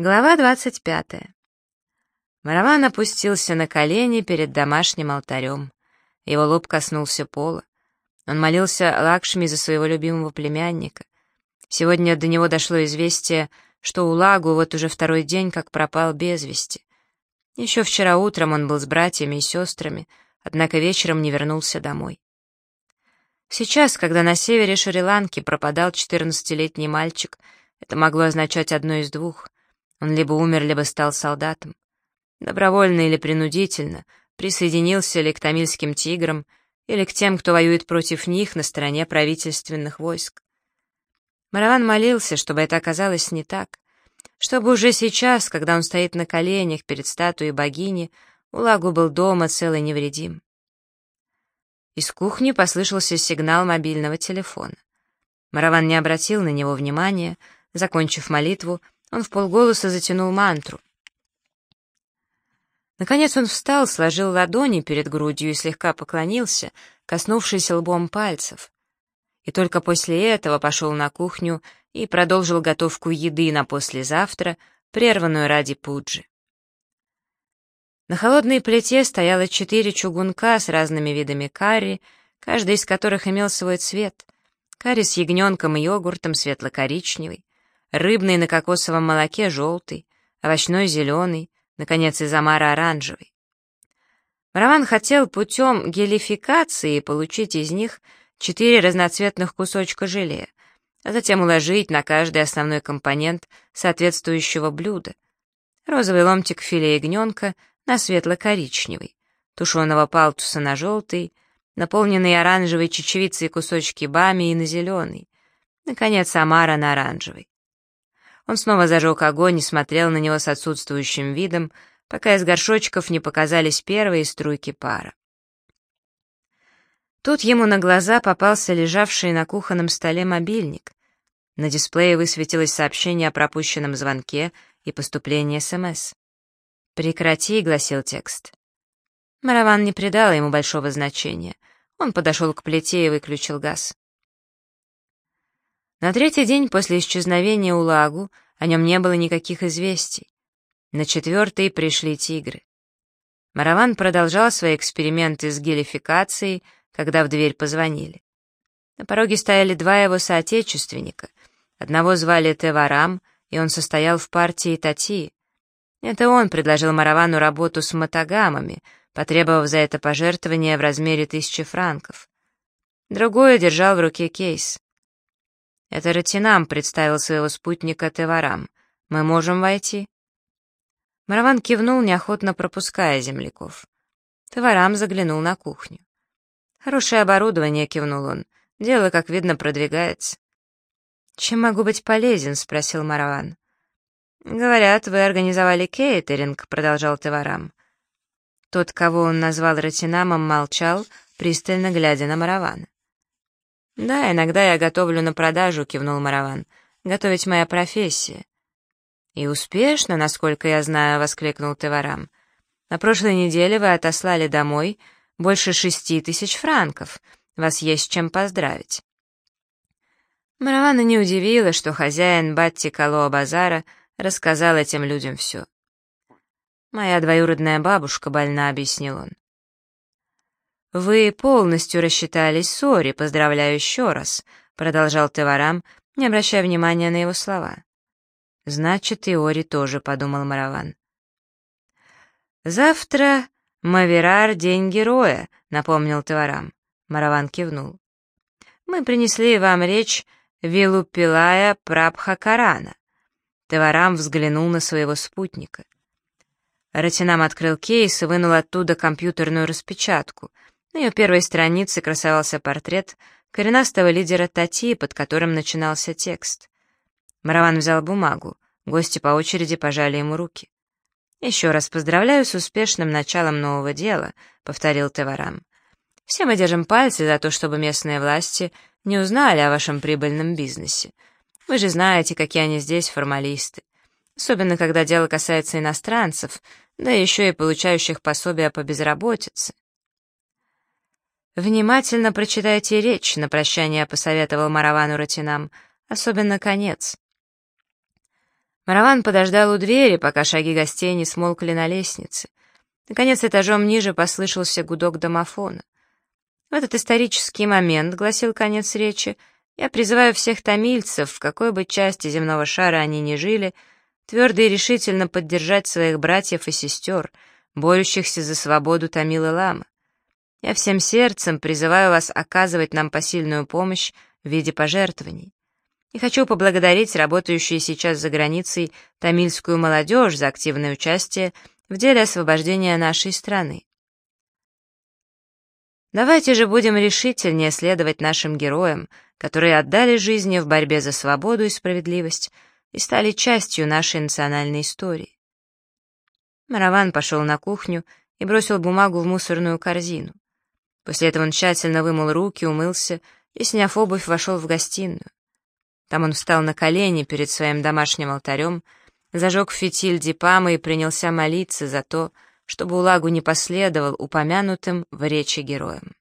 Глава двадцать пятая. Мараван опустился на колени перед домашним алтарем. Его лоб коснулся пола. Он молился Лакшми за своего любимого племянника. Сегодня до него дошло известие, что у Лагу вот уже второй день как пропал без вести. Еще вчера утром он был с братьями и сестрами, однако вечером не вернулся домой. Сейчас, когда на севере Шри-Ланки пропадал 14-летний мальчик, это могло означать одно из двух — он либо умер, либо стал солдатом. Добровольно или принудительно присоединился ли к тамильским тиграм или к тем, кто воюет против них на стороне правительственных войск. Мараван молился, чтобы это оказалось не так, чтобы уже сейчас, когда он стоит на коленях перед статуей богини, Улагу был дома целый невредим. Из кухни послышался сигнал мобильного телефона. Мараван не обратил на него внимания, закончив молитву, он в полголоса затянул мантру. Наконец он встал, сложил ладони перед грудью и слегка поклонился, коснувшись лбом пальцев. И только после этого пошел на кухню и продолжил готовку еды на послезавтра, прерванную ради пуджи. На холодной плите стояло четыре чугунка с разными видами карри, каждый из которых имел свой цвет. Карри с ягненком и йогуртом светло-коричневый, рыбный на кокосовом молоке желтый, овощной зеленый, наконец, из омара оранжевый. Роман хотел путем гелификации получить из них четыре разноцветных кусочка желе, а затем уложить на каждый основной компонент соответствующего блюда. Розовый ломтик филе ягненка на светло-коричневый, тушеного палтуса на желтый, наполненный оранжевой чечевицей кусочки бами на зеленый, наконец, омара на оранжевый. Он снова зажег огонь и смотрел на него с отсутствующим видом, пока из горшочков не показались первые струйки пара. Тут ему на глаза попался лежавший на кухонном столе мобильник. На дисплее высветилось сообщение о пропущенном звонке и поступлении СМС. «Прекрати», — гласил текст. Мараван не придал ему большого значения. Он подошел к плите и выключил газ. На третий день после исчезновения Улагу о нем не было никаких известий. На четвертый пришли тигры. Мараван продолжал свои эксперименты с гелификацией, когда в дверь позвонили. На пороге стояли два его соотечественника. Одного звали Теварам, и он состоял в партии Тати. Это он предложил Маравану работу с мотогамами, потребовав за это пожертвование в размере тысячи франков. Другой держал в руке кейс. «Это Ратинам», — представил своего спутника Теварам. «Мы можем войти?» Мараван кивнул, неохотно пропуская земляков. Теварам заглянул на кухню. «Хорошее оборудование», — кивнул он. «Дело, как видно, продвигается». «Чем могу быть полезен?» — спросил Мараван. «Говорят, вы организовали кейтеринг», — продолжал Теварам. Тот, кого он назвал Ратинамом, молчал, пристально глядя на Маравана. «Да, иногда я готовлю на продажу», — кивнул Мараван. «Готовить моя профессия». «И успешно, насколько я знаю», — воскликнул Теварам. «На прошлой неделе вы отослали домой больше шести тысяч франков. Вас есть чем поздравить». Маравана не удивило, что хозяин Батти Кало Базара рассказал этим людям все. «Моя двоюродная бабушка больна», — объяснил он. «Вы полностью рассчитались Сори, поздравляю еще раз», — продолжал Теварам, не обращая внимания на его слова. «Значит, и Ори тоже», — подумал Мараван. «Завтра Маверар — день героя», — напомнил Теварам. Мараван кивнул. «Мы принесли вам речь Вилупилая Прабхакарана». Теварам взглянул на своего спутника. Ратинам открыл кейс и вынул оттуда компьютерную распечатку — на ее первой странице красовался портрет коренастого лидера Тати, под которым начинался текст. Мараван взял бумагу, гости по очереди пожали ему руки. «Еще раз поздравляю с успешным началом нового дела», — повторил Теварам. «Все мы держим пальцы за то, чтобы местные власти не узнали о вашем прибыльном бизнесе. Вы же знаете, какие они здесь формалисты. Особенно, когда дело касается иностранцев, да еще и получающих пособия по безработице. «Внимательно прочитайте речь», — на прощание посоветовал Маравану Ратинам, особенно конец. Мараван подождал у двери, пока шаги гостей не смолкли на лестнице. Наконец, этажом ниже послышался гудок домофона. В этот исторический момент, гласил конец речи, я призываю всех тамильцев, в какой бы части земного шара они ни жили, твердо и решительно поддержать своих братьев и сестер, борющихся за свободу Тамилы Лама. Я всем сердцем призываю вас оказывать нам посильную помощь в виде пожертвований. И хочу поблагодарить работающую сейчас за границей тамильскую молодежь за активное участие в деле освобождения нашей страны. Давайте же будем решительнее следовать нашим героям, которые отдали жизни в борьбе за свободу и справедливость и стали частью нашей национальной истории. Мараван пошел на кухню и бросил бумагу в мусорную корзину. После этого он тщательно вымыл руки, умылся и, сняв обувь, вошел в гостиную. Там он встал на колени перед своим домашним алтарем, зажег фитиль дипама и принялся молиться за то, чтобы Улагу не последовал упомянутым в речи героям.